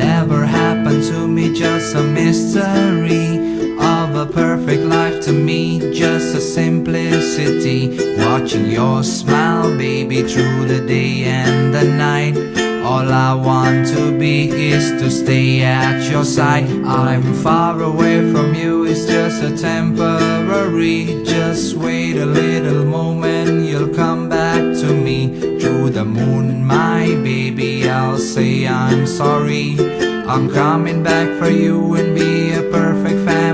Whatever happened to me, just a mystery of a perfect life to me, just a simplicity. Watching your smile, baby, through the day and the night. All I want to be is to stay at your side. I'm far away from you, it's just a temporary. Just wait a little moment, you'll come back to me. Through the moon, my baby, I'll say I'm sorry. I'm coming back for you and be a perfect family.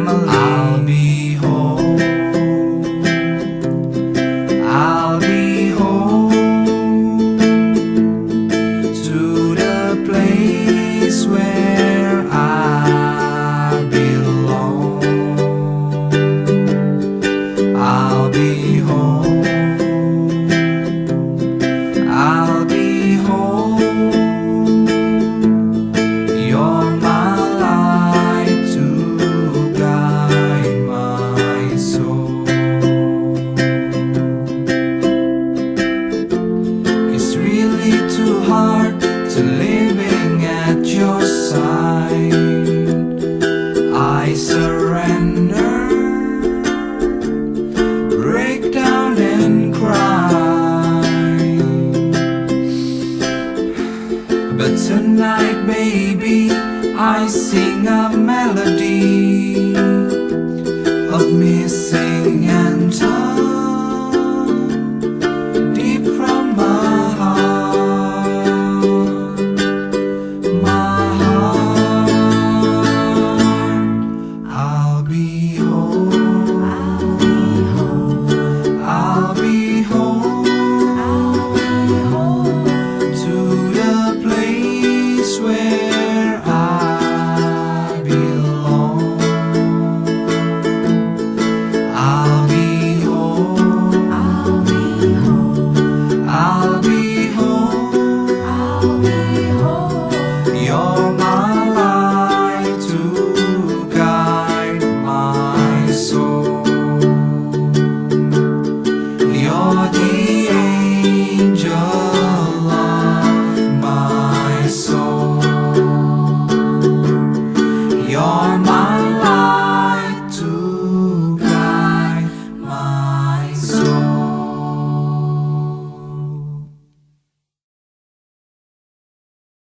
I sing a melody of missing.